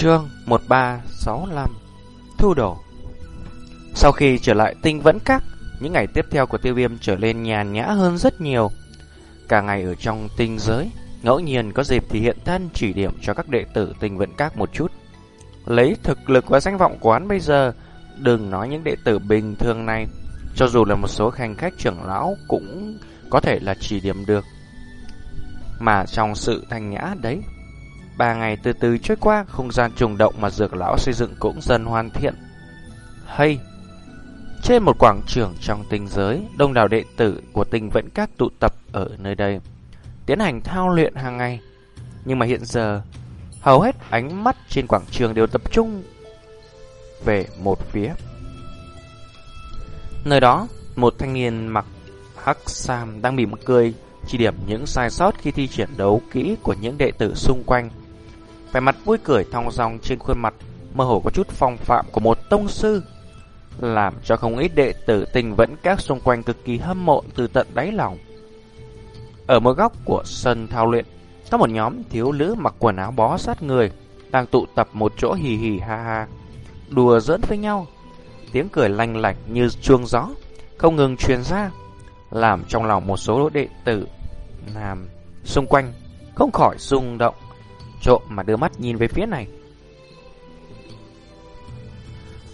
Chương 1365 Thu đổ Sau khi trở lại tinh vẫn các, những ngày tiếp theo của tiêu viêm trở lên nhàn nhã hơn rất nhiều. Cả ngày ở trong tinh giới, ngẫu nhiên có dịp thì hiện thân chỉ điểm cho các đệ tử tinh vẫn các một chút. Lấy thực lực và danh vọng quán bây giờ, đừng nói những đệ tử bình thường này, cho dù là một số khanh khách trưởng lão cũng có thể là chỉ điểm được. Mà trong sự thanh nhã đấy, Ba ngày từ từ trôi qua, không gian trùng động mà dược lão xây dựng cũng dần hoàn thiện. Hay! Trên một quảng trường trong tinh giới, đông đảo đệ tử của tinh vẫn các tụ tập ở nơi đây, tiến hành thao luyện hàng ngày. Nhưng mà hiện giờ, hầu hết ánh mắt trên quảng trường đều tập trung về một phía. Nơi đó, một thanh niên mặc hắc sam đang mỉm cười, chỉ điểm những sai sót khi thi triển đấu kỹ của những đệ tử xung quanh. Vẻ mặt vui cười thong dong trên khuôn mặt mơ hồ có chút phong phạm của một tông sư, làm cho không ít đệ tử tình vẫn các xung quanh cực kỳ hâm mộ từ tận đáy lòng. Ở một góc của sân thao luyện, có một nhóm thiếu nữ mặc quần áo bó sát người, đang tụ tập một chỗ hì hì ha ha, đùa giỡn với nhau. Tiếng cười lanh lảnh như chuông gió, không ngừng truyền ra, làm trong lòng một số đệ tử làm xung quanh không khỏi rung động trộm mà đưa mắt nhìn về phía này.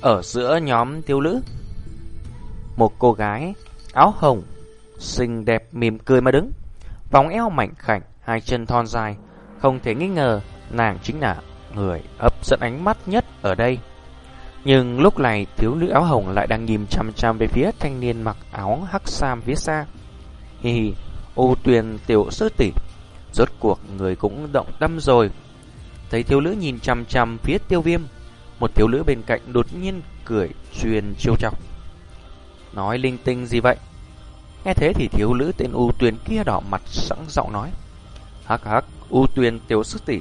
Ở giữa nhóm thiếu nữ, một cô gái áo hồng, xinh đẹp mỉm cười mà đứng, vòng eo mảnh khảnh, hai chân thon dài, không thể nghi ngờ nàng chính là người hấp dẫn ánh mắt nhất ở đây. Nhưng lúc này thiếu nữ áo hồng lại đang nhìn chăm chăm về phía thanh niên mặc áo hắc sam phía xa. Hi hi, ô tuyền tiểu sư tỷ Rốt cuộc người cũng động tâm rồi. Thấy thiếu nữ nhìn chăm chăm phía tiêu viêm, một thiếu nữ bên cạnh đột nhiên cười truyền chiêu trọng, Nói linh tinh gì vậy? Nghe thế thì thiếu nữ tên U Tuyền kia đỏ mặt sẵn giọng nói. Hắc hắc, U Tuyền tiểu sư tỷ.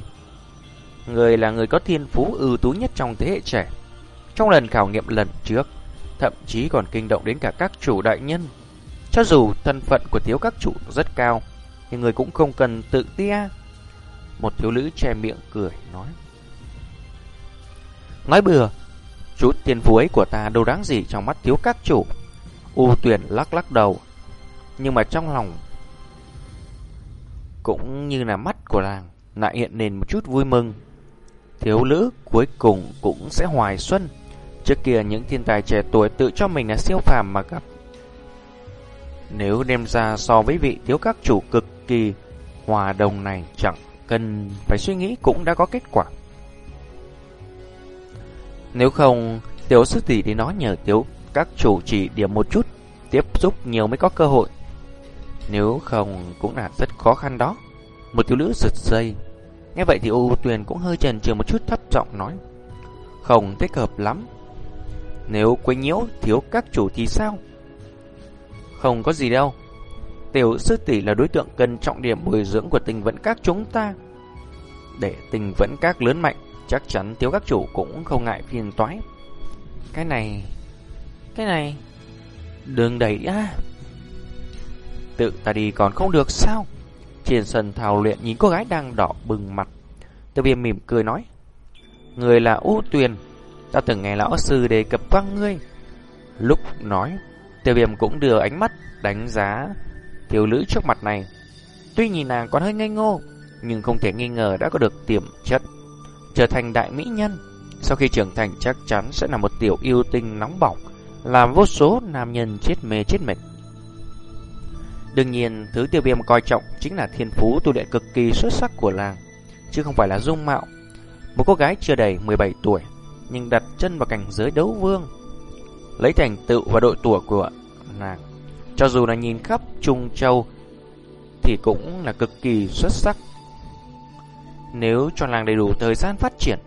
Người là người có thiên phú ưu tú nhất trong thế hệ trẻ. Trong lần khảo nghiệm lần trước, thậm chí còn kinh động đến cả các chủ đại nhân. Cho dù thân phận của thiếu các chủ rất cao, nhưng người cũng không cần tự tia. Một thiếu nữ che miệng cười nói. Nói bừa, chút tiền phú ấy của ta đâu đáng gì trong mắt thiếu các chủ. U tuyển lắc lắc đầu, nhưng mà trong lòng cũng như là mắt của làng lại hiện lên một chút vui mừng. Thiếu nữ cuối cùng cũng sẽ hoài xuân. Trước kia những thiên tài trẻ tuổi tự cho mình là siêu phàm mà gặp. Nếu đem ra so với vị thiếu các chủ cực kỳ hòa đồng này chẳng cần phải suy nghĩ cũng đã có kết quả. Nếu không, tiểu sư tỷ đi nói nhờ tiểu các chủ chỉ điểm một chút, tiếp xúc nhiều mới có cơ hội. Nếu không cũng là rất khó khăn đó. Một thiếu nữ giật dây. Nghe vậy thì U Tuyền cũng hơi chần chừ một chút thấp giọng nói. Không thích hợp lắm. Nếu quấy nhiễu thiếu các chủ thì sao? Không có gì đâu. Tiểu sư tỷ là đối tượng cần trọng điểm bồi dưỡng của tình vẫn các chúng ta. Để tình vẫn các lớn mạnh, chắc chắn thiếu các chủ cũng không ngại phiền toái. Cái này... Cái này... Đường đẩy á... Tự ta đi còn không được sao? Trên sân thảo luyện nhìn cô gái đang đỏ bừng mặt. Tiêu viêm mỉm cười nói. Người là U Tuyền. Ta từng nghe lão sư đề cập qua ngươi. Lúc nói, tiêu viêm cũng đưa ánh mắt đánh giá thiếu nữ trước mặt này. Tuy nhìn nàng còn hơi ngây ngô, nhưng không thể nghi ngờ đã có được tiềm chất. Trở thành đại mỹ nhân, sau khi trưởng thành chắc chắn sẽ là một tiểu yêu tinh nóng bỏng, làm vô số nam nhân chết mê chết mệt. Đương nhiên, thứ tiêu viêm coi trọng chính là thiên phú tu luyện cực kỳ xuất sắc của làng, chứ không phải là dung mạo. Một cô gái chưa đầy 17 tuổi, nhưng đặt chân vào cảnh giới đấu vương. Lấy thành tựu và độ tuổi của nàng cho dù là nhìn khắp Trung Châu Thì cũng là cực kỳ xuất sắc. Nếu cho làng đầy đủ thời gian phát triển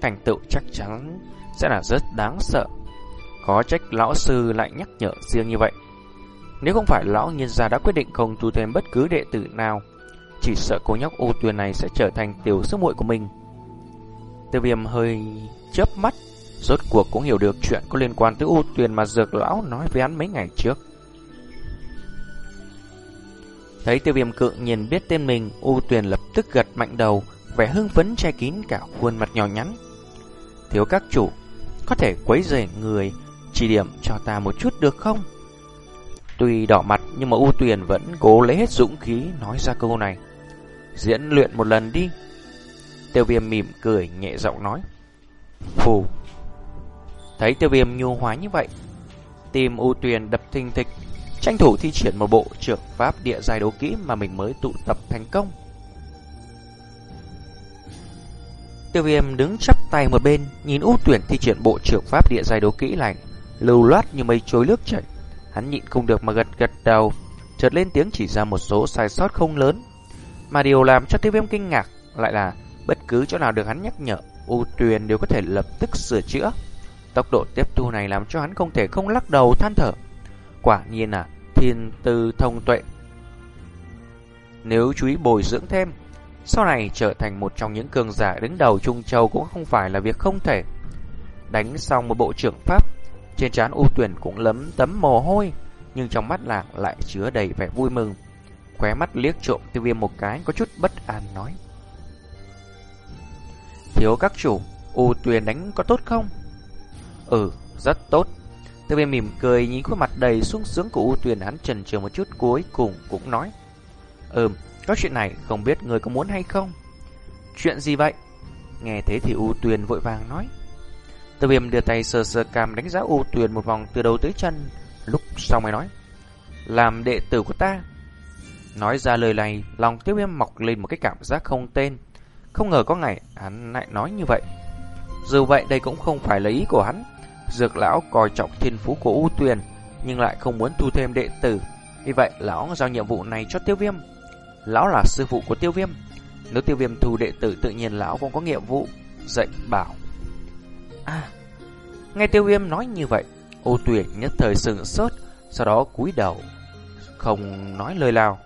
Cảnh tựu chắc chắn sẽ là rất đáng sợ. Có trách lão sư lại nhắc nhở riêng như vậy. Nếu không phải lão nhân gia đã quyết định không thu thêm bất cứ đệ tử nào, Chỉ sợ cô nhóc ô tuyền này sẽ trở thành tiểu sức muội của mình. Tiêu viêm hơi chớp mắt, Rốt cuộc cũng hiểu được chuyện có liên quan tới U Tuyền mà Dược Lão nói với hắn mấy ngày trước. Thấy tiêu viêm cự nhìn biết tên mình, U Tuyền lập tức gật mạnh đầu, vẻ hưng phấn che kín cả khuôn mặt nhỏ nhắn. Thiếu các chủ, có thể quấy rầy người, chỉ điểm cho ta một chút được không? Tuy đỏ mặt nhưng mà U Tuyền vẫn cố lấy hết dũng khí nói ra câu này. Diễn luyện một lần đi. Tiêu viêm mỉm cười nhẹ giọng nói. Phù. Thấy tiêu viêm nhu hóa như vậy, tim U Tuyền đập thình thịch, tranh thủ thi triển một bộ trưởng pháp địa giai đấu kỹ mà mình mới tụ tập thành công. Tiêu viêm đứng chắp tay một bên, nhìn ưu Tuyển thi triển bộ trưởng pháp địa giai đấu kỹ lành lưu loát như mây trôi nước chảy. Hắn nhịn không được mà gật gật đầu, chợt lên tiếng chỉ ra một số sai sót không lớn. Mà điều làm cho tiêu viêm kinh ngạc lại là bất cứ chỗ nào được hắn nhắc nhở, U Tuyền đều có thể lập tức sửa chữa. Tốc độ tiếp thu này làm cho hắn không thể không lắc đầu than thở. Quả nhiên là thiên tư thông tuệ. Nếu chú ý bồi dưỡng thêm, sau này trở thành một trong những cường giả đứng đầu Trung Châu cũng không phải là việc không thể. Đánh xong một bộ trưởng pháp, trên trán U Tuyển cũng lấm tấm mồ hôi, nhưng trong mắt lạc lại chứa đầy vẻ vui mừng. Khóe mắt liếc trộm tiêu viêm một cái có chút bất an nói. Thiếu các chủ, U Tuyền đánh có tốt không? Ừ, rất tốt. Tiêu viêm mỉm cười nhìn khuôn mặt đầy sung sướng của U Tuyền hắn trần chờ một chút cuối cùng cũng nói. Ừm, có chuyện này không biết người có muốn hay không? Chuyện gì vậy? Nghe thế thì U Tuyền vội vàng nói. Tiêu viêm đưa tay sờ sờ cam đánh giá U Tuyền một vòng từ đầu tới chân. Lúc sau mới nói. Làm đệ tử của ta. Nói ra lời này, lòng tiêu viêm mọc lên một cái cảm giác không tên. Không ngờ có ngày hắn lại nói như vậy. Dù vậy đây cũng không phải là ý của hắn. Dược lão coi trọng thiên phú của U Tuyền, nhưng lại không muốn thu thêm đệ tử. Vì vậy lão giao nhiệm vụ này cho tiêu viêm. Lão là sư phụ của tiêu viêm. Nếu tiêu viêm thu đệ tử tự nhiên lão cũng có nhiệm vụ dạy bảo. À, nghe tiêu viêm nói như vậy, ô tuyển nhất thời sừng sốt, sau đó cúi đầu, không nói lời nào.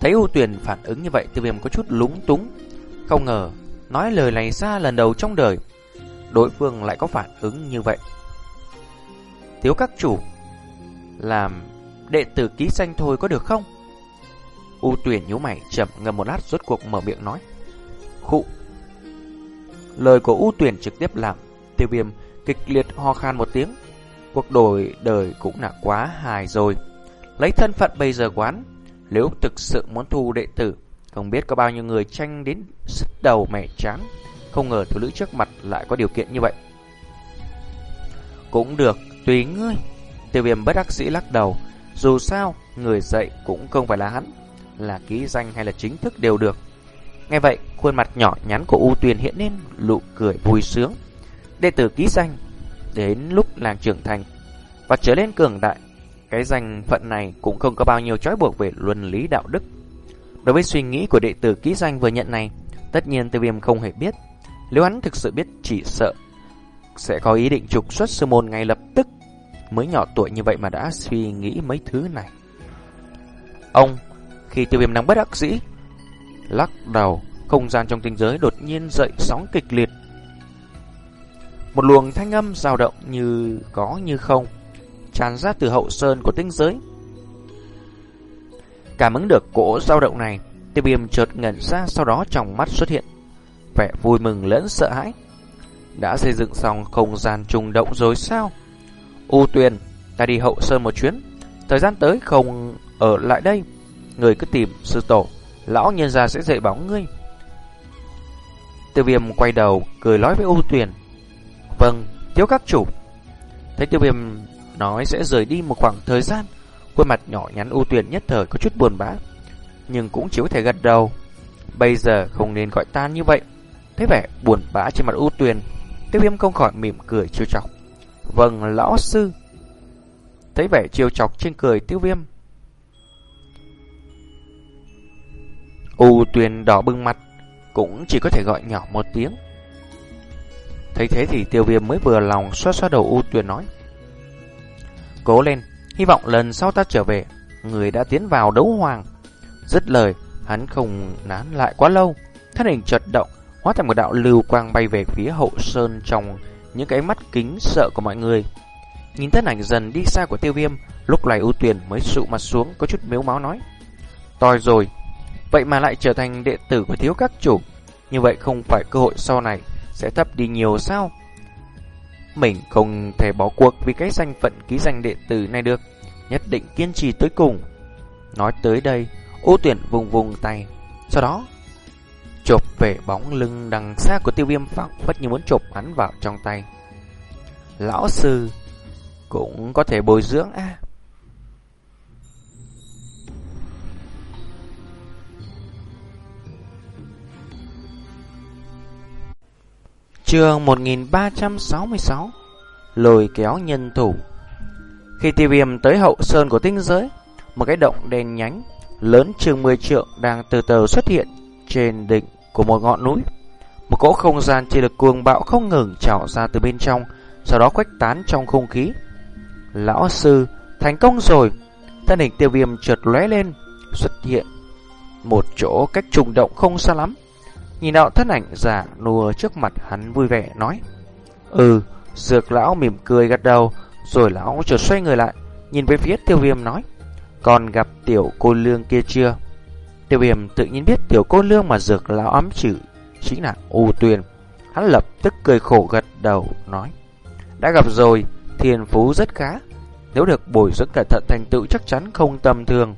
Thấy ô tuyển phản ứng như vậy, tiêu viêm có chút lúng túng. Không ngờ, nói lời này ra lần đầu trong đời, đối phương lại có phản ứng như vậy. Thiếu các chủ, làm đệ tử ký danh thôi có được không? U tuyển nhíu mày chậm ngầm một lát rốt cuộc mở miệng nói. Khụ. Lời của U tuyển trực tiếp làm tiêu viêm kịch liệt ho khan một tiếng. Cuộc đổi đời cũng là quá hài rồi. Lấy thân phận bây giờ quán, nếu thực sự muốn thu đệ tử, không biết có bao nhiêu người tranh đến sức đầu mẻ chán. Không ngờ thiếu nữ trước mặt lại có điều kiện như vậy. Cũng được, tùy ngươi. Tiêu viêm bất đắc sĩ lắc đầu, dù sao, người dạy cũng không phải là hắn, là ký danh hay là chính thức đều được. Nghe vậy, khuôn mặt nhỏ nhắn của U Tuyền hiện lên nụ cười vui sướng. Đệ tử ký danh, đến lúc làng trưởng thành và trở lên cường đại, cái danh phận này cũng không có bao nhiêu trói buộc về luân lý đạo đức. Đối với suy nghĩ của đệ tử ký danh vừa nhận này, tất nhiên tiêu viêm không hề biết. Nếu hắn thực sự biết chỉ sợ sẽ có ý định trục xuất sư môn ngay lập tức mới nhỏ tuổi như vậy mà đã suy nghĩ mấy thứ này. Ông, khi tiêu viêm đang bất đắc dĩ, lắc đầu, không gian trong tinh giới đột nhiên dậy sóng kịch liệt. Một luồng thanh âm dao động như có như không, tràn ra từ hậu sơn của tinh giới. Cảm ứng được cỗ dao động này, tiêu viêm chợt ngẩn ra sau đó trong mắt xuất hiện vẻ vui mừng lẫn sợ hãi. Đã xây dựng xong không gian trùng động rồi sao? U Tuyền, ta đi hậu sơn một chuyến. Thời gian tới không ở lại đây. Người cứ tìm sư tổ, lão nhân gia sẽ dạy bảo ngươi. Tiêu viêm quay đầu, cười nói với U Tuyền. Vâng, thiếu các chủ. Thấy tiêu viêm nói sẽ rời đi một khoảng thời gian. Khuôn mặt nhỏ nhắn U Tuyền nhất thời có chút buồn bã. Nhưng cũng chỉ có thể gật đầu. Bây giờ không nên gọi ta như vậy. Thấy vẻ buồn bã trên mặt U Tuyền, tiêu viêm không khỏi mỉm cười trêu chọc. Vâng, lão sư. Thấy vẻ chiều chọc trên cười tiêu viêm. U tuyền đỏ bừng mặt, cũng chỉ có thể gọi nhỏ một tiếng. Thấy thế thì tiêu viêm mới vừa lòng xoa xoa đầu U tuyền nói. Cố lên, hy vọng lần sau ta trở về, người đã tiến vào đấu hoàng. Dứt lời, hắn không nán lại quá lâu, thân hình chợt động, hóa thành một đạo lưu quang bay về phía hậu sơn trong những cái mắt kính sợ của mọi người. Nhìn thân ảnh dần đi xa của tiêu viêm, lúc này ưu tuyển mới sụ mặt xuống có chút miếu máu nói. Tòi rồi, vậy mà lại trở thành đệ tử của thiếu các chủ. Như vậy không phải cơ hội sau này sẽ thấp đi nhiều sao? Mình không thể bỏ cuộc vì cái danh phận ký danh đệ tử này được, nhất định kiên trì tới cùng. Nói tới đây, ô tuyển vùng vùng tay, sau đó chộp về bóng lưng đằng xa của tiêu viêm phẳng phất như muốn chộp hắn vào trong tay. Lão sư cũng có thể bồi dưỡng a à. Trường 1366 Lồi kéo nhân thủ Khi tiêu viêm tới hậu sơn của tinh giới, Một cái động đèn nhánh Lớn chừng 10 trượng đang từ từ xuất hiện Trên đỉnh của một ngọn núi. Một cỗ không gian chỉ được cuồng bạo không ngừng trào ra từ bên trong, Sau đó khuếch tán trong không khí. Lão sư, Thành công rồi. Thân hình tiêu viêm trượt lóe lên, Xuất hiện Một chỗ cách trùng động không xa lắm. Nhìn đạo thân ảnh giả nùa trước mặt hắn vui vẻ nói Ừ Dược lão mỉm cười gật đầu, Rồi lão chợt xoay người lại, Nhìn về phía tiêu viêm nói, Còn gặp tiểu cô lương kia chưa? Tiêu viêm tự nhiên biết tiểu cô lương mà dược lão ấm chữ Chính là U Tuyền. Hắn lập tức cười khổ gật đầu, nói, Đã gặp rồi Thiên phú rất khá. Nếu được bồi dưỡng cẩn thận thành tựu chắc chắn không tầm thường.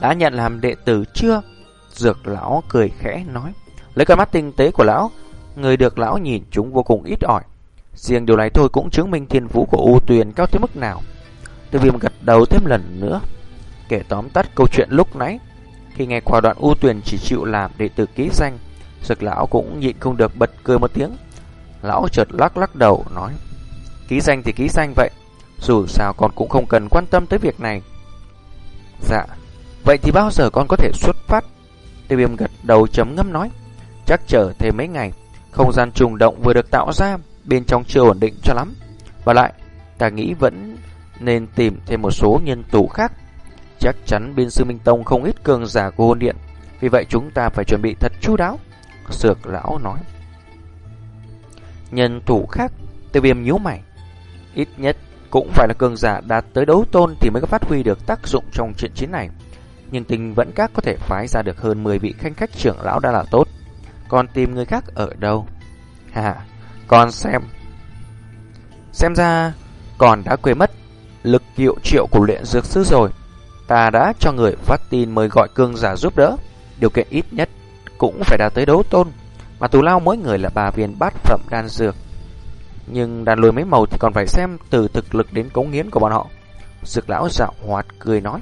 Đã nhận làm đệ tử chưa? Dược lão cười khẽ, nói, Lấy cái mắt tinh tế của lão, Người được lão nhìn chúng vô cùng ít ỏi. Riêng điều này thôi cũng chứng minh thiên phú của U Tuyền cao tới mức nào. Tiêu viêm gật đầu thêm lần nữa. Kể tóm tắt câu chuyện lúc nãy. Khi nghe qua đoạn U Tuyền chỉ chịu làm đệ tử ký danh, sực lão cũng nhịn không được bật cười một tiếng. Lão chợt lắc lắc đầu, nói, Ký danh thì ký danh vậy, Dù sao con cũng không cần quan tâm tới việc này. Dạ Vậy thì bao giờ con có thể xuất phát? Tiêu viêm gật đầu chấm ngâm nói, Chắc chờ thêm mấy ngày, Không gian trùng động vừa được tạo ra, Bên trong chưa ổn định cho lắm. Và lại, ta nghĩ vẫn nên tìm thêm một số nhân tố khác. Chắc chắn bên sư Minh Tông không ít cường giả của hồn điện. Vì vậy chúng ta phải chuẩn bị thật chu đáo, Sược lão nói. Nhân thủ khác, Tiêu viêm nhíu mày. Ít nhất cũng phải là cường giả đạt tới đấu tôn Thì mới có phát huy được tác dụng trong trận chiến này. Nhưng tình vẫn các có thể phái ra được hơn 10 vị khanh khách trưởng lão đã là tốt. Còn tìm người khác ở đâu? Hà Còn xem. Xem ra Còn đã quên mất Lực hiệu triệu của luyện dược sư rồi. Ta đã cho người phát tin mời gọi cương giả giúp đỡ. Điều kiện ít nhất Cũng phải đạt tới đấu tôn, Mà tù lao mỗi người là ba viên bát phẩm đan dược. Nhưng đàn lùi mấy màu Thì còn phải xem từ thực lực đến cống hiến của bọn họ. Dược lão dạo hoạt cười nói,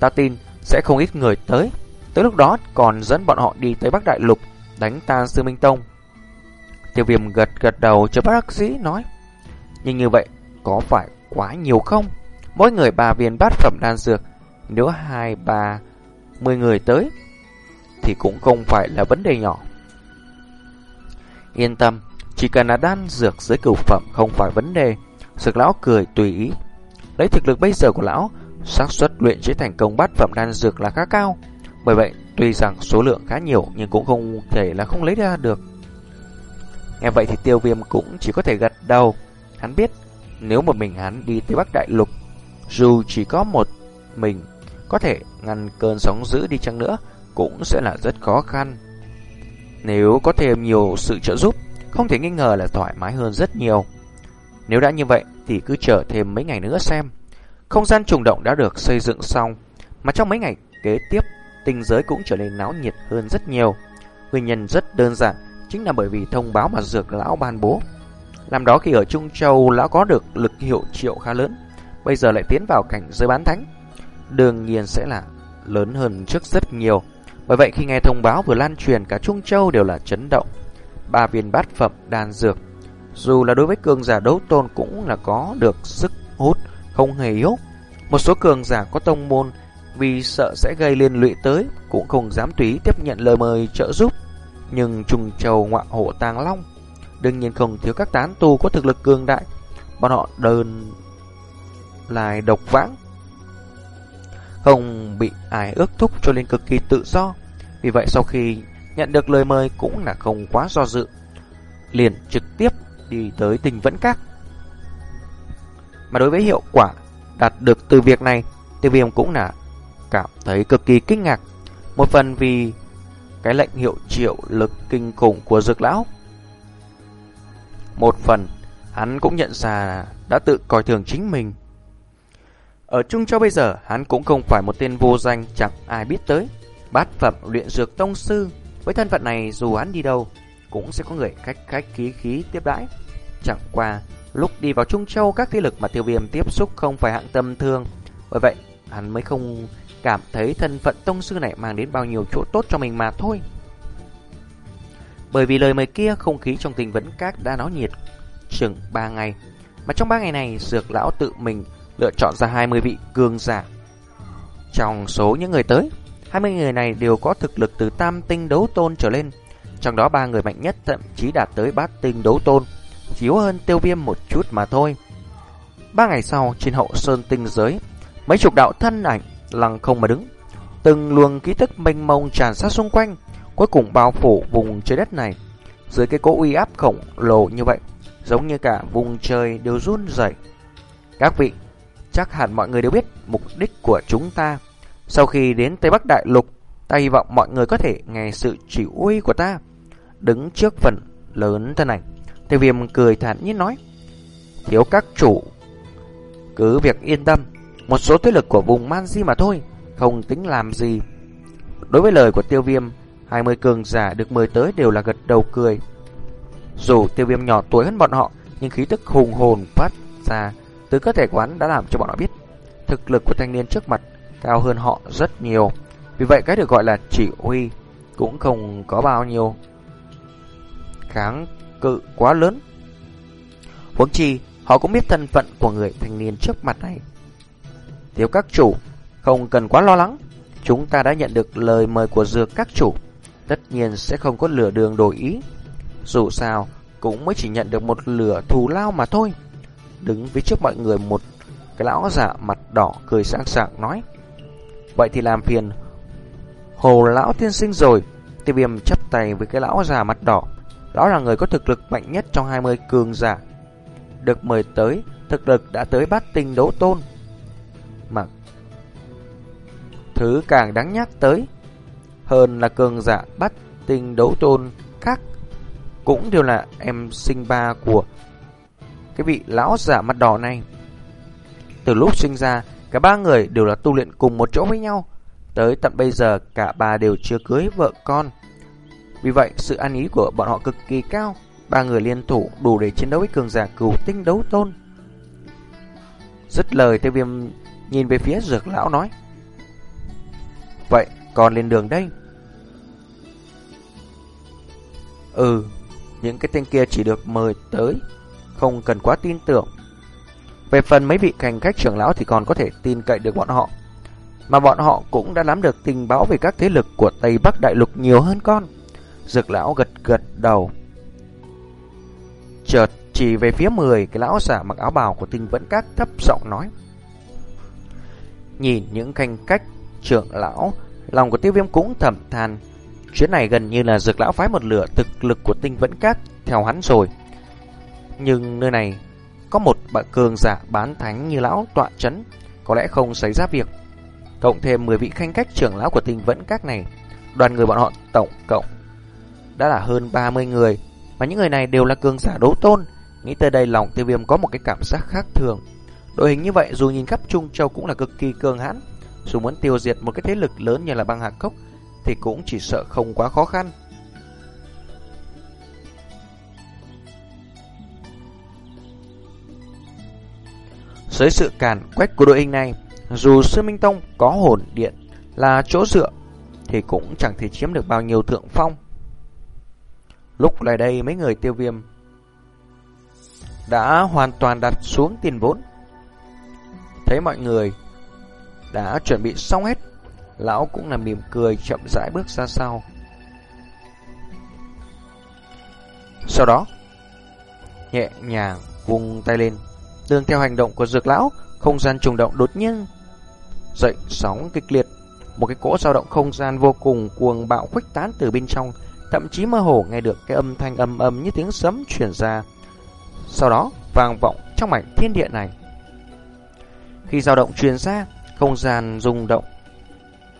Ta tin sẽ không ít người tới. Tới lúc đó còn dẫn bọn họ đi tới Bắc Đại Lục, Đánh tan Sư Minh Tông. Tiêu viêm gật gật đầu cho bác sĩ nói, Nhưng như vậy Có phải quá nhiều không? Mỗi người ba viên bát phẩm đan dược nếu hai, ba, Mười người tới, Thì cũng không phải là vấn đề nhỏ. Yên tâm, Chỉ cần là đan dược dưới cửu phẩm Không phải vấn đề. Dược lão cười tùy ý. Lấy thực lực bây giờ của lão, xác suất luyện chế thành công bát phẩm đan dược là khá cao. Bởi vậy, tuy rằng số lượng khá nhiều, Nhưng cũng không thể là không lấy ra được. Nghe vậy thì tiêu viêm cũng chỉ có thể gật đầu. Hắn biết, nếu một mình hắn đi tới Bắc Đại Lục, dù chỉ có một mình có thể ngăn cơn sóng dữ đi chăng nữa cũng sẽ là rất khó khăn. Nếu có thêm nhiều sự trợ giúp, không thể nghi ngờ là thoải mái hơn rất nhiều. Nếu đã như vậy thì cứ chờ thêm mấy ngày nữa xem. Không gian trùng động đã được xây dựng xong, mà trong mấy ngày kế tiếp, tình giới cũng trở nên náo nhiệt hơn rất nhiều. Nguyên nhân rất đơn giản, chính là bởi vì thông báo mà dược lão ban bố. Làm đó khi ở Trung Châu lão có được lực hiệu triệu khá lớn, bây giờ lại tiến vào cảnh giới bán thánh. Đương nhiên sẽ là lớn hơn trước rất nhiều. Bởi vậy khi nghe thông báo vừa lan truyền cả Trung Châu đều là chấn động. Ba viên bát phẩm đan dược, dù là đối với cường giả đấu tôn cũng là có được sức hút không hề yếu. Một số cường giả có tông môn vì sợ sẽ gây liên lụy tới cũng không dám tùy tiếp nhận lời mời trợ giúp. Nhưng Trung Châu ngọa hộ tàng long đương nhiên không thiếu các tán tu có thực lực cường đại. Bọn họ đơn lại độc vãng không bị ai ước thúc cho nên cực kỳ tự do Vì vậy sau khi nhận được lời mời cũng là không quá do dự Liền trực tiếp đi tới tình vẫn các Mà đối với hiệu quả đạt được từ việc này Tiêu viêm cũng là cảm thấy cực kỳ kinh ngạc Một phần vì cái lệnh hiệu triệu lực kinh khủng của dược lão. Một phần, hắn cũng nhận ra đã tự coi thường chính mình. Ở Trung Châu bây giờ, hắn cũng không phải một tên vô danh chẳng ai biết tới. Bát phẩm luyện dược tông sư, với thân phận này dù hắn đi đâu, cũng sẽ có người khách khách khí khí tiếp đãi. Chẳng qua, lúc đi vào Trung Châu các thế lực mà tiêu viêm tiếp xúc không phải hạng tâm thương. Bởi vậy, hắn mới không cảm thấy thân phận tông sư này mang đến bao nhiêu chỗ tốt cho mình mà thôi. Bởi vì lời mời kia, không khí trong tình vấn các đã náo nhiệt chừng 3 ngày. Mà trong 3 ngày này, dược lão tự mình lựa chọn ra 20 vị cường giả. Trong số những người tới, 20 người này đều có thực lực từ tam tinh đấu tôn trở lên. Trong đó ba người mạnh nhất thậm chí đạt tới bát tinh đấu tôn, yếu hơn tiêu viêm một chút mà thôi. Ba ngày sau, trên hậu sơn tinh giới, mấy chục đạo thân ảnh lăng không mà đứng. Từng luồng ký tức mênh mông tràn sát xung quanh, cuối cùng bao phủ vùng trời đất này. Dưới cái cỗ uy áp khổng lồ như vậy, giống như cả vùng trời đều run rẩy. Các vị, chắc hẳn mọi người đều biết mục đích của chúng ta. Sau khi đến Tây Bắc Đại Lục, ta hy vọng mọi người có thể nghe sự chỉ uy của ta. Đứng trước phần lớn thân ảnh, Tiêu Viêm cười thản nhiên nói, thiếu các chủ, cứ việc yên tâm, một số thế lực của vùng Man Di mà thôi, không tính làm gì. Đối với lời của tiêu viêm, 20 cường giả được mời tới đều là gật đầu cười. Dù tiêu viêm nhỏ tuổi hơn bọn họ, nhưng khí tức hùng hồn phát ra từ cơ thể quán đã làm cho bọn họ biết thực lực của thanh niên trước mặt cao hơn họ rất nhiều. Vì vậy cái được gọi là chỉ huy cũng không có bao nhiêu kháng cự quá lớn. Huống chi, họ cũng biết thân phận của người thanh niên trước mặt này. Thiếu các chủ, không cần quá lo lắng. Chúng ta đã nhận được lời mời của dược các chủ. Tất nhiên sẽ không có lửa đường đổi ý. Dù sao, cũng mới chỉ nhận được một lửa thù lao mà thôi. Đứng phía trước mọi người một cái lão giả mặt đỏ cười sáng sảng nói. Vậy thì làm phiền Hồ lão tiên sinh rồi. Tiêu viêm chắp tay với cái lão già mặt đỏ. Đó là người có thực lực mạnh nhất trong 20 cường giả. Được mời tới, Thực lực đã tới bát tinh đấu tôn. Mà Thứ càng đáng nhắc tới Hơn là cường giả bắt tinh đấu tôn khác Cũng đều là em sinh ba của cái vị lão giả mặt đỏ này. Từ lúc sinh ra, Cả ba người đều là tu luyện cùng một chỗ với nhau. Tới tận bây giờ, cả ba đều chưa cưới vợ con. Vì vậy, sự an ý của bọn họ cực kỳ cao. Ba người liên thủ đủ để chiến đấu với cường giả cửu tinh đấu tôn. Dứt lời tiêu viêm nhìn về phía dược lão nói, Vậy còn lên đường đây. Ừ Những cái tên kia chỉ được mời tới. Không cần quá tin tưởng. Về phần mấy vị cảnh khách trưởng lão Thì còn có thể tin cậy được bọn họ. Mà bọn họ cũng đã nắm được tình báo Về các thế lực của Tây Bắc Đại Lục nhiều hơn con. Dược lão gật gật đầu. Chợt chỉ về phía 10 Cái lão giả mặc áo bào của tinh vẫn các thấp giọng nói. Nhìn những canh cách trưởng lão, lòng của tiêu viêm cũng thầm than. Chuyến này gần như là dược lão phái một lửa thực lực của tinh vẫn các theo hắn rồi. Nhưng nơi này có một bậc cường giả bán thánh như lão tọa chấn, có lẽ không xảy ra việc. Cộng thêm 10 vị khanh cách trưởng lão của tinh vẫn các này, đoàn người bọn họ tổng cộng đã là hơn 30 người, mà những người này đều là cường giả đấu tôn. Nghĩ tới đây lòng tiêu viêm có một cái cảm giác khác thường. Đội hình như vậy dù nhìn khắp Trung Châu cũng là cực kỳ cường hãn, dù muốn tiêu diệt một cái thế lực lớn như là băng hạc cốc thì cũng chỉ sợ không quá khó khăn. Dưới sự càn quét của đội hình này, dù Sư Minh Tông có hồn điện là chỗ dựa thì cũng chẳng thể chiếm được bao nhiêu thượng phong. Lúc lại đây mấy người tiêu viêm đã hoàn toàn đặt xuống tiền vốn Thấy mọi người đã chuẩn bị xong hết, lão cũng là mỉm cười chậm rãi bước ra sau. Sau đó, nhẹ nhàng vung tay lên, tương theo hành động của dược lão, không gian trùng động đột nhiên dậy sóng kịch liệt, một cái cỗ dao động không gian vô cùng cuồng bạo khuếch tán từ bên trong, thậm chí mơ hồ nghe được cái âm thanh âm âm như tiếng sấm truyền ra. Sau đó, vang vọng trong mảnh thiên địa này. Khi dao động truyền ra, không gian rung động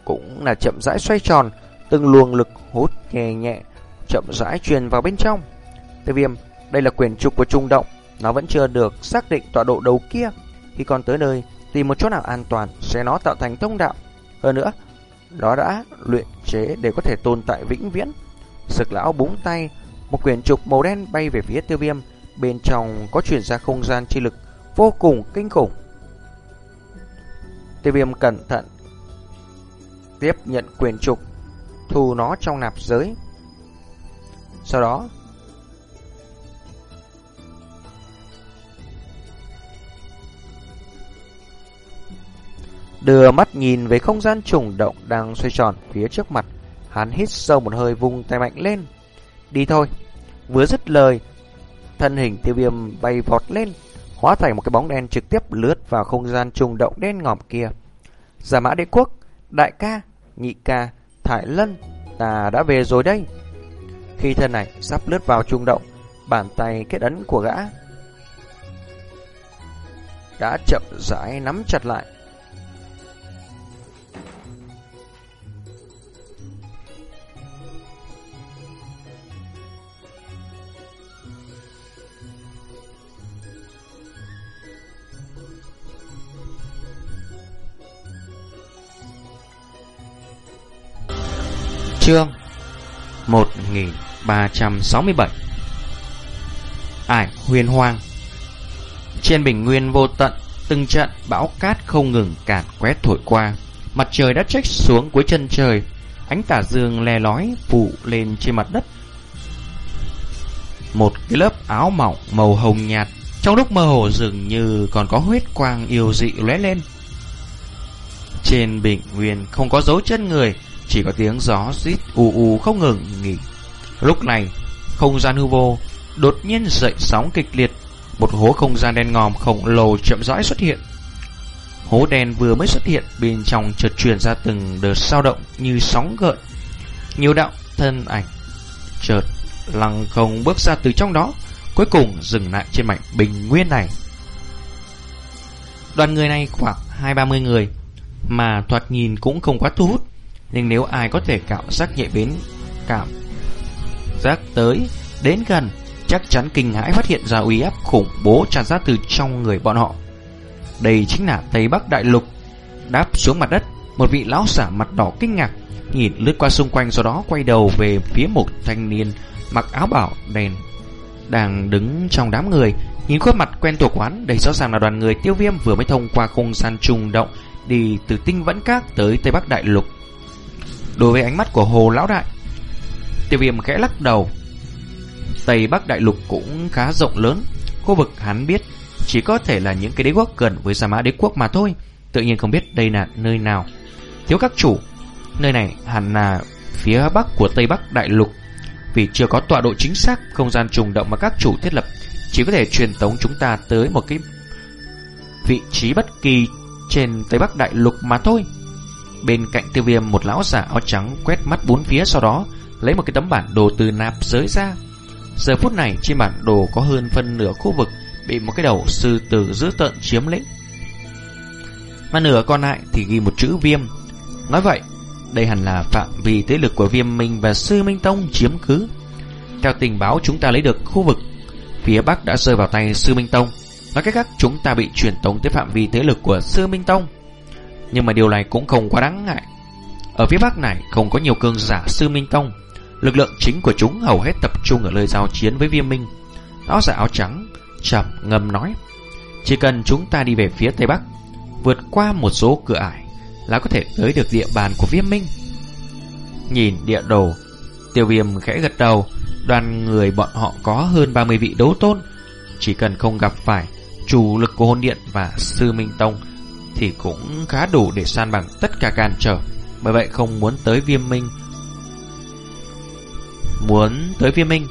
cũng là chậm rãi xoay tròn, từng luồng lực hút nhẹ nhẹ, chậm rãi truyền vào bên trong. Tiêu viêm, đây là quyền trục của trung động, nó vẫn chưa được xác định tọa độ đầu kia. Khi còn tới nơi, tìm một chỗ nào an toàn sẽ nó tạo thành thông đạo. Hơn nữa, nó đã luyện chế để có thể tồn tại vĩnh viễn. Sực lão búng tay, một quyển trục màu đen bay về phía tiêu viêm, bên trong có chuyển ra không gian chi lực vô cùng kinh khủng. Tiêu viêm cẩn thận tiếp nhận quyền trục, thu nó trong nạp giới. Sau đó, đưa mắt nhìn về không gian trùng động đang xoay tròn phía trước mặt. Hắn hít sâu một hơi vung tay mạnh lên. Đi thôi. Vừa dứt lời, thân hình tiêu viêm bay vọt lên, hóa thành một cái bóng đen trực tiếp lướt vào không gian trùng động đen ngòm kia. Giả mã đế quốc, đại ca, nhị ca, thải lân, ta đã về rồi đây. Khi thân này sắp lướt vào trung động, bàn tay kết ấn của gã đã chậm rãi nắm chặt lại. Chương 1367 Ải huyền hoang. Trên bình nguyên vô tận, Từng trận bão cát không ngừng càn quét thổi qua. Mặt trời đã trách xuống cuối chân trời, Ánh tà dương le lói phủ lên trên mặt đất. Một cái lớp áo mỏng màu hồng nhạt, Trong lúc mơ hồ dường như còn có huyết quang yêu dị lóe lên. Trên bình nguyên không có dấu chân người chỉ có tiếng gió rít u u không ngừng nghỉ. Lúc này, không gian hư vô đột nhiên dậy sóng kịch liệt, một hố không gian đen ngòm khổng lồ chậm rãi xuất hiện. Hố đen vừa mới xuất hiện, bên trong chợt truyền ra từng đợt sao động như sóng gợn. Nhiều đạo thân ảnh chợt lăng không bước ra từ trong đó, cuối cùng dừng lại trên mảnh bình nguyên này. Đoàn người này khoảng hai ba mươi người, mà thoạt nhìn cũng không quá thu hút. Nhưng nếu ai có thể cảm giác nhạy bén cảm giác tới đến gần, chắc chắn kinh hãi phát hiện ra uy áp khủng bố tràn ra từ trong người bọn họ. Đây chính là Tây Bắc Đại Lục. Đáp xuống mặt đất, một vị lão giả mặt đỏ kinh ngạc, nhìn lướt qua xung quanh sau đó quay đầu về phía một thanh niên mặc áo bảo đèn đang đứng trong đám người, nhìn khuôn mặt quen thuộc quán, đây rõ ràng là đoàn người tiêu viêm vừa mới thông qua không gian trùng động đi từ tinh vẫn các tới Tây Bắc Đại Lục. Đối với ánh mắt của Hồ Lão Đại. Tiêu viêm khẽ lắc đầu. Tây Bắc Đại Lục cũng khá rộng lớn. Khu vực hắn biết Chỉ có thể là những cái đế quốc gần với Gia Mã đế quốc mà thôi. Tự nhiên không biết đây là nơi nào. Thiếu các chủ, Nơi này hẳn là phía bắc của Tây Bắc Đại Lục. Vì chưa có tọa độ chính xác, Không gian trùng động mà các chủ thiết lập, Chỉ có thể truyền tống chúng ta tới một cái Vị trí bất kỳ Trên Tây Bắc Đại Lục mà thôi. Bên cạnh tiêu viêm một lão giả áo trắng quét mắt bốn phía sau đó lấy một cái tấm bản đồ từ nạp giới ra. Giờ phút này trên bản đồ có hơn phân nửa khu vực bị một cái đầu sư tử dữ tợn chiếm lĩnh. Mà nửa còn lại thì ghi một chữ viêm. Nói vậy, đây hẳn là phạm vi thế lực của viêm minh và sư minh tông chiếm cứ. Theo tình báo chúng ta lấy được khu vực phía bắc đã rơi vào tay sư minh tông. Nói cách khác chúng ta bị truyền tống tới phạm vi thế lực của sư minh tông. Nhưng mà điều này cũng không quá đáng ngại. Ở phía bắc này, không có nhiều cương giả sư minh tông. Lực lượng chính của chúng hầu hết tập trung ở nơi giao chiến với viêm minh. Áo giả áo trắng trầm ngâm nói. Chỉ cần chúng ta đi về phía tây bắc, Vượt qua một số cửa ải Là có thể tới được địa bàn của viêm minh. Nhìn địa đồ, Tiêu viêm khẽ gật đầu. Đoàn người bọn họ có hơn 30 vị đấu tôn. Chỉ cần không gặp phải Chủ lực của hôn điện và sư minh tông thì cũng khá đủ để san bằng tất cả cản trở. Bởi vậy không muốn tới viêm minh. Muốn tới viêm minh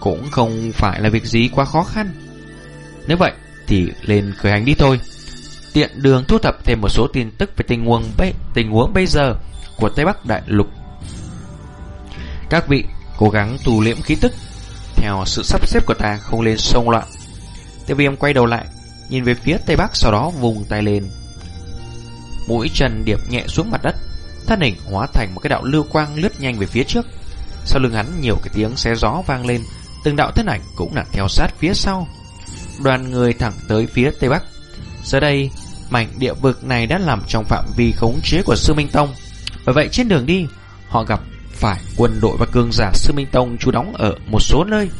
cũng không phải là việc gì quá khó khăn. Nếu vậy thì lên khởi hành đi thôi. Tiện đường thu thập thêm một số tin tức về tình huống bây, tình huống bây giờ của Tây Bắc Đại Lục. Các vị cố gắng tù liễm khí tức theo sự sắp xếp của ta không lên sông loạn. Tiêu viêm quay đầu lại, nhìn về phía Tây Bắc sau đó vùng tay lên mũi chân điệp nhẹ xuống mặt đất, thân hình hóa thành một cái đạo lưu quang lướt nhanh về phía trước. Sau lưng hắn nhiều cái tiếng xé gió vang lên, từng đạo thân ảnh cũng là theo sát phía sau. Đoàn người thẳng tới phía tây bắc. Giờ đây, mảnh địa vực này đã nằm trong phạm vi khống chế của Sư Minh Tông. Bởi vậy trên đường đi, họ gặp phải quân đội và cường giả Sư Minh Tông trú đóng ở một số nơi.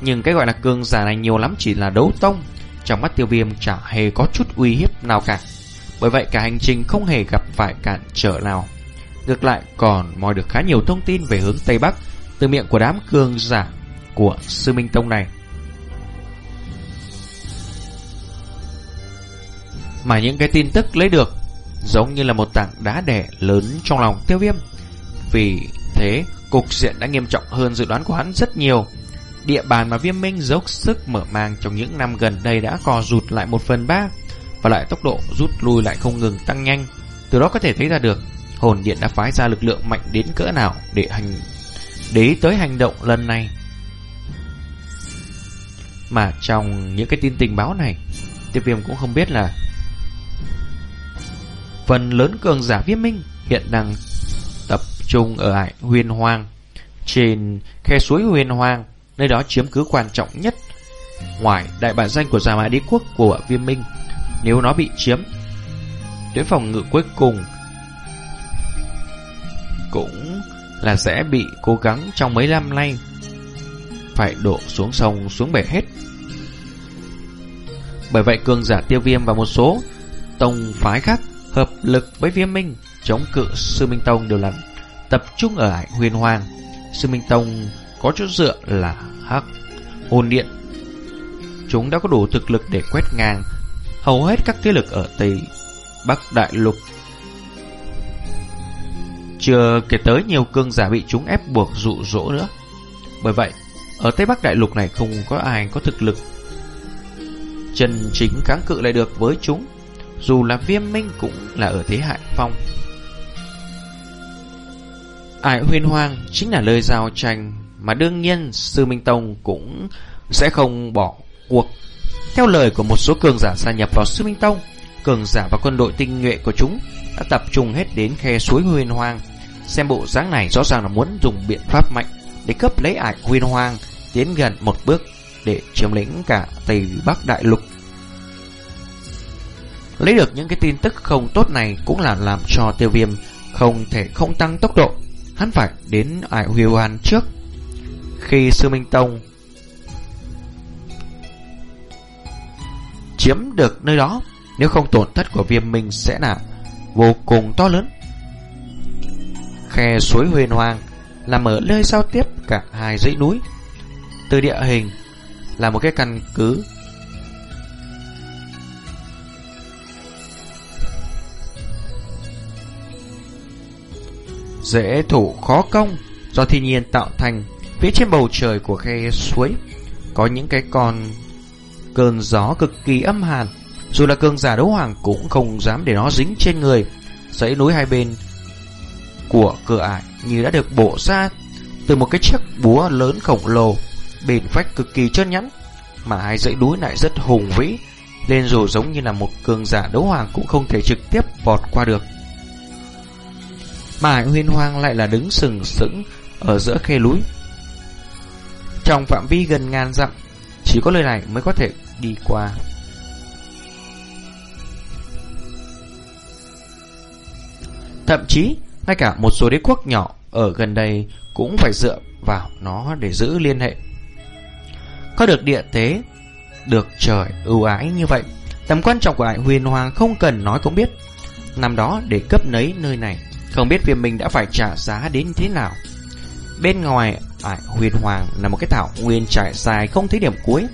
Nhưng cái gọi là cường giả này nhiều lắm chỉ là đấu tông, trong mắt tiêu viêm chả hề có chút uy hiếp nào cả. Bởi vậy cả hành trình không hề gặp phải cản trở nào. Ngược lại còn moi được khá nhiều thông tin về hướng Tây Bắc từ miệng của đám cường giả của Sư Minh Tông này. Mà những cái tin tức lấy được giống như là một tảng đá đẻ lớn trong lòng tiêu viêm. Vì thế, cục diện đã nghiêm trọng hơn dự đoán của hắn rất nhiều. Địa bàn mà viêm minh dốc sức mở mang trong những năm gần đây đã co rụt lại một phần ba và lại tốc độ rút lui lại không ngừng tăng nhanh. Từ đó có thể thấy ra được hồn điện đã phái ra lực lượng mạnh đến cỡ nào để hành để tới hành động lần này. Mà trong những cái tin tình báo này, tiêu viêm cũng không biết là phần lớn cường giả viêm minh hiện đang tập trung ở hải huyền hoang trên khe suối huyền hoang nơi đó chiếm cứ quan trọng nhất ngoài đại bản danh của Gia Mã Đế Quốc của Viêm Minh. Nếu nó bị chiếm, tuyến phòng ngự cuối cùng cũng là sẽ bị cố gắng trong mấy năm nay phải đổ xuống sông xuống bể hết. Bởi vậy cường giả tiêu viêm và một số tông phái khác hợp lực với viêm minh chống cự sư minh tông đều là tập trung ở hải huyền hoàng. Sư minh tông có chỗ dựa là hắc hồn điện. Chúng đã có đủ thực lực để quét ngang hầu hết các thế lực ở Tây Bắc Đại Lục. Chưa kể tới nhiều cương giả bị chúng ép buộc dụ dỗ nữa. Bởi vậy, ở Tây Bắc Đại Lục này không có ai có thực lực chân chính kháng cự lại được với chúng. Dù là viêm minh cũng là ở thế hại phong. Ải huyên hoang chính là lời giao tranh mà đương nhiên Sư Minh Tông cũng sẽ không bỏ cuộc. Theo lời của một số cường giả gia nhập vào Sư Minh Tông, cường giả và quân đội tinh nhuệ của chúng đã tập trung hết đến khe suối huyền hoang. Xem bộ dáng này rõ ràng là muốn dùng biện pháp mạnh để cấp lấy ải huyền hoang tiến gần một bước để chiếm lĩnh cả Tây Bắc Đại Lục. Lấy được những cái tin tức không tốt này cũng là làm cho tiêu viêm không thể không tăng tốc độ. Hắn phải đến ải huyền hoang trước khi Sư Minh Tông chiếm được nơi đó, nếu không tổn thất của viêm minh sẽ là vô cùng to lớn. Khe suối huyền hoàng nằm ở nơi giao tiếp cả hai dãy núi. Từ địa hình là một cái căn cứ dễ thủ khó công do thiên nhiên tạo thành Phía trên bầu trời của khe suối Có những cái con Cơn gió cực kỳ âm hàn. Dù là cường giả đấu hoàng cũng không dám để nó dính trên người. Dãy núi hai bên Của cửa ải Như đã được bổ ra Từ một cái chiếc búa lớn khổng lồ, Bền vách cực kỳ chân nhẵn, Mà hai dãy núi lại rất hùng vĩ Nên dù giống như là một cường giả đấu hoàng Cũng không thể trực tiếp vọt qua được. Mà huyên hoang lại là đứng sừng sững Ở giữa khe núi. Trong phạm vi gần ngàn dặm chỉ có nơi này mới có thể đi qua. Thậm chí, Ngay cả một số đế quốc nhỏ Ở gần đây cũng phải dựa vào nó Để giữ liên hệ. Có được địa thế, Được trời ưu ái như vậy, Tầm quan trọng của Đại huyền hoàng không cần nói cũng biết. Năm đó để cấp nấy nơi này, Không biết viêm mình đã phải trả giá đến thế nào. Bên ngoài ải huyền hoàng là một cái thảo nguyên trải dài không thấy điểm cuối.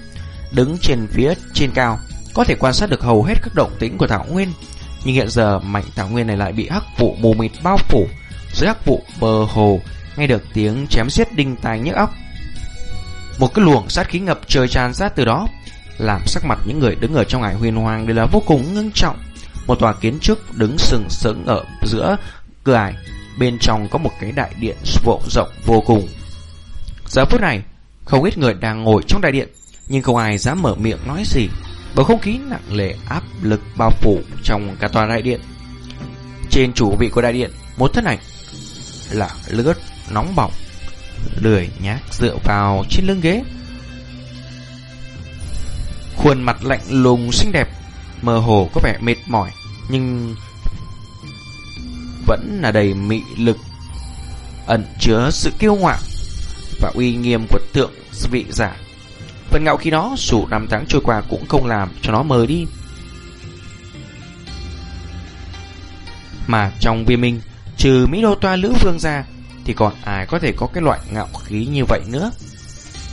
Đứng trên phía trên cao, có thể quan sát được hầu hết các động tĩnh của thảo nguyên. Nhưng hiện giờ mảnh thảo nguyên này lại bị hắc vụ mù mịt bao phủ. Dưới hắc vụ bờ hồ, nghe được tiếng chém giết đinh tai nhức óc. Một cái luồng sát khí ngập trời tràn ra từ đó, làm sắc mặt những người đứng ở trong ải huyền hoàng đều là vô cùng ngưng trọng. Một tòa kiến trúc đứng sừng sững ở giữa cửa ải, bên trong có một cái đại điện vô rộng vô cùng. Giờ phút này, không ít người đang ngồi trong đại điện, nhưng không ai dám mở miệng nói gì, bầu không khí nặng lệ áp lực bao phủ trong cả tòa đại điện. Trên chủ vị của đại điện, một thân ảnh là lướt nóng bỏng, lười nhác dựa vào trên lưng ghế. Khuôn mặt lạnh lùng xinh đẹp, mơ hồ có vẻ mệt mỏi, nhưng vẫn là đầy mị lực, ẩn chứa sự kiêu ngạo và uy nghiêm của tượng vị giả. Phần ngạo khi đó, dù năm tháng trôi qua cũng không làm cho nó mờ đi. Mà trong viên minh, trừ Mỹ Đô Toa Lữ Vương ra, thì còn ai có thể có cái loại ngạo khí như vậy nữa.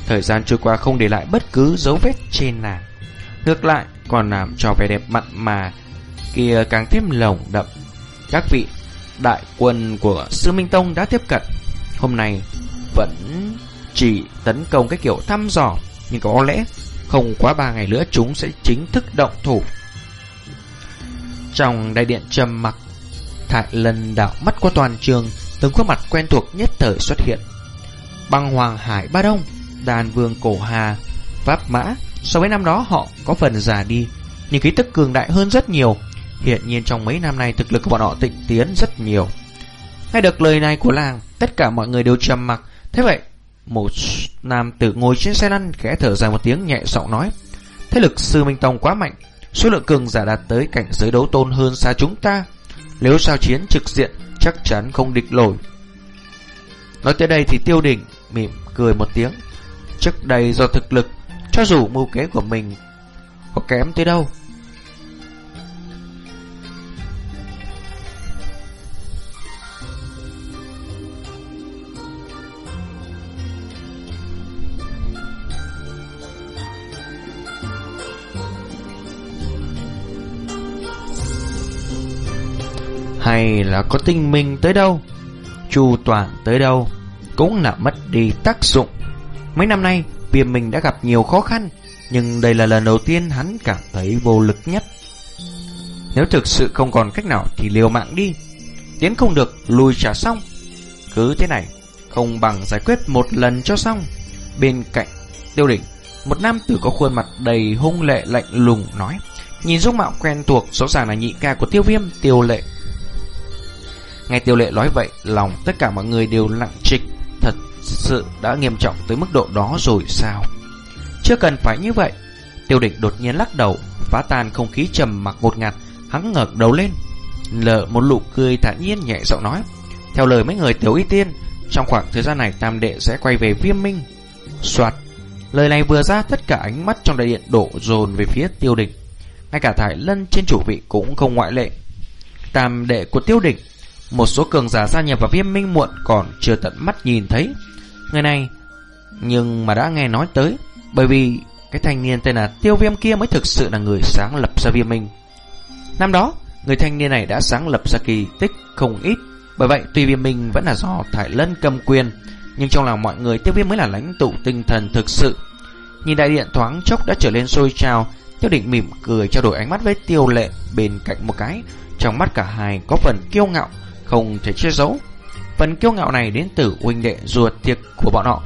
Thời gian trôi qua không để lại bất cứ dấu vết trên nàng. Ngược lại, còn làm cho vẻ đẹp mặn mà kia càng thêm lồng đậm. Các vị đại quân của Sư Minh Tông đã tiếp cận. Hôm nay vẫn chỉ tấn công cái kiểu thăm dò, nhưng có lẽ không quá ba ngày nữa chúng sẽ chính thức động thủ. Trong đại điện trầm mặc, Thại lần đảo mắt qua toàn trường, từng khuôn mặt quen thuộc nhất thời xuất hiện. Băng Hoàng Hải Ba Đông, Đàn Vương Cổ Hà, Pháp Mã, so với năm đó họ có phần già đi, nhưng khí tức cường đại hơn rất nhiều. Hiện nhiên trong mấy năm nay thực lực của bọn họ tịnh tiến rất nhiều. Nghe được lời này của làng, tất cả mọi người đều trầm mặc. Thế vậy, một nam tử ngồi trên xe lăn khẽ thở dài một tiếng nhẹ giọng nói: "Thế lực sư Minh Tông quá mạnh, số lượng cường giả đạt tới cảnh giới đấu tôn hơn xa chúng ta. Nếu sao chiến trực diện chắc chắn không địch nổi." Nói tới đây thì Tiêu Đình mỉm cười một tiếng. Trước đây do thực lực, cho dù mưu kế của mình có kém tới đâu, hay là có tinh minh tới đâu, chu toàn tới đâu, cũng là mất đi tác dụng. Mấy năm nay, viêm mình đã gặp nhiều khó khăn, nhưng đây là lần đầu tiên hắn cảm thấy vô lực nhất. Nếu thực sự không còn cách nào thì liều mạng đi, tiến không được lùi trả xong. Cứ thế này, không bằng giải quyết một lần cho xong. Bên cạnh tiêu đỉnh, một nam tử có khuôn mặt đầy hung lệ lạnh lùng nói, nhìn dung mạo quen thuộc rõ ràng là nhị ca của tiêu viêm tiêu lệ Nghe tiêu lệ nói vậy, lòng tất cả mọi người đều lặng trịch. Thật sự đã nghiêm trọng tới mức độ đó rồi sao? Chưa cần phải như vậy. Tiêu địch đột nhiên lắc đầu, phá tan không khí trầm mặc ngột ngạt, hắn ngẩng đầu lên. Lợ một nụ cười thản nhiên nhẹ giọng nói. Theo lời mấy người tiểu y tiên, trong khoảng thời gian này tam đệ sẽ quay về viêm minh. Soạt. Lời này vừa ra tất cả ánh mắt trong đại điện đổ dồn về phía tiêu địch. Ngay cả thải lân trên chủ vị cũng không ngoại lệ. Tam đệ của tiêu địch một số cường giả gia nhập vào viêm minh muộn còn chưa tận mắt nhìn thấy người này, nhưng mà đã nghe nói tới, bởi vì cái thanh niên tên là Tiêu Viêm kia mới thực sự là người sáng lập ra viêm minh. Năm đó, người thanh niên này đã sáng lập ra kỳ tích không ít, bởi vậy tuy viêm minh vẫn là do Thải Lân cầm quyền, nhưng trong lòng mọi người Tiêu Viêm mới là lãnh tụ tinh thần thực sự. Nhìn đại điện thoáng chốc đã trở lên sôi trào, Tiêu Định mỉm cười trao đổi ánh mắt với Tiêu Lệ bên cạnh một cái, trong mắt cả hai có phần kiêu ngạo không thể che giấu. Phần kiêu ngạo này đến từ huynh đệ ruột tiệc của bọn họ.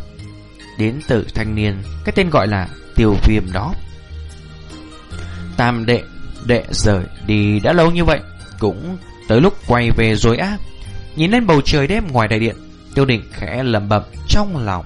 Đến từ thanh niên, cái tên gọi là tiêu viêm đó. Tam đệ, đệ rời đi đã lâu như vậy, cũng tới lúc quay về rồi á. Nhìn lên bầu trời đêm ngoài đại điện, tiêu định khẽ lầm bẩm trong lòng.